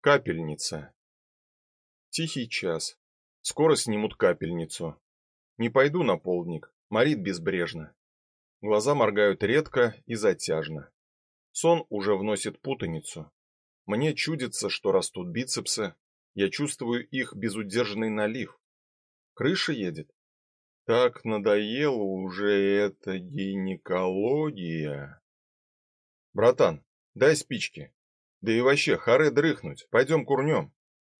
Капельница. Тихий час. Скоро снимут капельницу. Не пойду на полдник, морит безбрежно. Глаза моргают редко и затяжно. Сон уже вносит путаницу. Мне чудится, что растут бицепсы, я чувствую их безудержный налив. Крыша едет. Так надоело уже эта гинекология. Братан, дай спички. Да и вообще, харе дрыхнуть, пойдем курнем.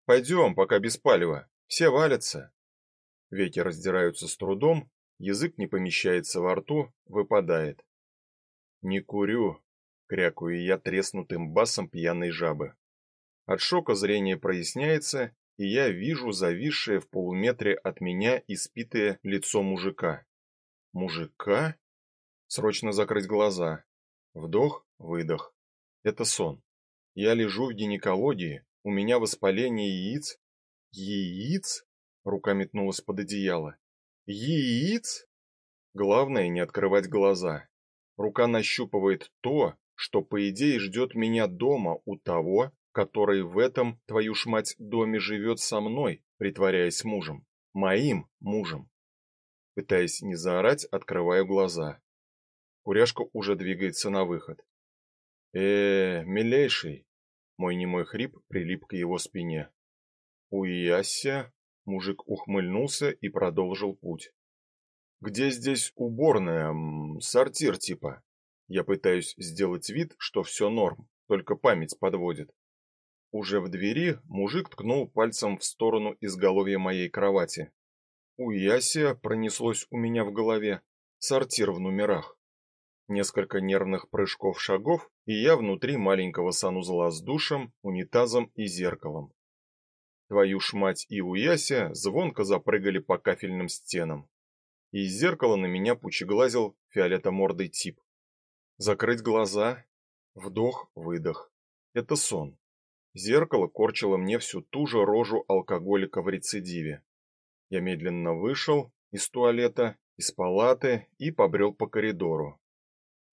Пойдем, пока без палева, все валятся. Веки раздираются с трудом, язык не помещается во рту, выпадает. Не курю, крякую я треснутым басом пьяной жабы. От шока зрение проясняется, и я вижу зависшее в полуметре от меня испитое лицо мужика. Мужика? Срочно закрыть глаза. Вдох, выдох. Это сон. Я лежу в гинекологии, у меня воспаление яиц. Яиц? Рука метнулась под одеяло. Яиц? Главное не открывать глаза. Рука нащупывает то, что по идее ждет меня дома у того, который в этом, твою ж мать, доме живет со мной, притворяясь мужем. Моим мужем. Пытаясь не заорать, открываю глаза. Куряшка уже двигается на выход. Э, милейший, мой немой хрип прилип к его спине. Уяся, мужик ухмыльнулся и продолжил путь. Где здесь уборная, сортир типа? Я пытаюсь сделать вид, что все норм, только память подводит. Уже в двери мужик ткнул пальцем в сторону изголовья моей кровати. Уяся пронеслось у меня в голове. Сортир в номерах. Несколько нервных прыжков шагов, и я внутри маленького санузла с душем, унитазом и зеркалом. Твою ж мать и Уяся звонко запрыгали по кафельным стенам. Из зеркала на меня пучеглазил фиолетомордый тип. Закрыть глаза, вдох-выдох. Это сон. Зеркало корчило мне всю ту же рожу алкоголика в рецидиве. Я медленно вышел из туалета, из палаты и побрел по коридору.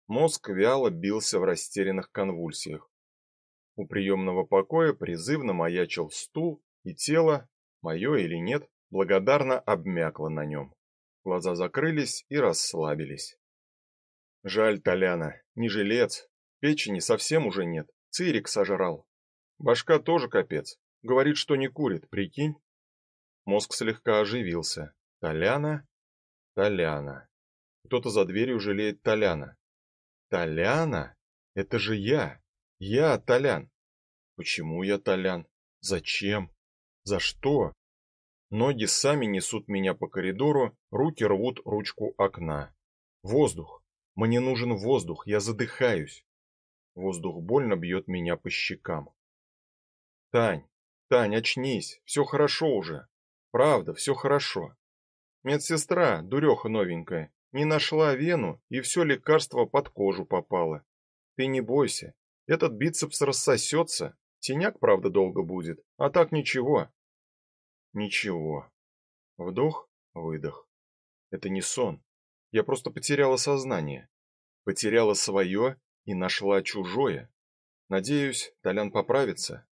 Мозг вяло бился в растерянных конвульсиях. У приемного покоя призывно маячил стул, и тело, мое или нет, благодарно обмякло на нем. Глаза закрылись и расслабились. Жаль Толяна, не жилец, печени совсем уже нет, цирик сожрал. Башка тоже капец, говорит, что не курит, прикинь? Мозг слегка оживился. Толяна? Толяна. Кто-то за дверью жалеет Толяна. Толяна? Это же я. Я Толян. Почему я Толян? Зачем? За что? Ноги сами несут меня по коридору, руки рвут ручку окна. Воздух. Мне нужен воздух, я задыхаюсь. Воздух больно бьет меня по щекам. Тань, Тань, очнись, все хорошо уже. Правда, все хорошо. Медсестра, дуреха новенькая, не нашла вену, и все лекарство под кожу попало. Ты не бойся, этот бицепс рассосется. Теняк, правда, долго будет, а так ничего. Ничего. Вдох, выдох. Это не сон. Я просто потеряла сознание. Потеряла свое и нашла чужое. Надеюсь, Толян поправится.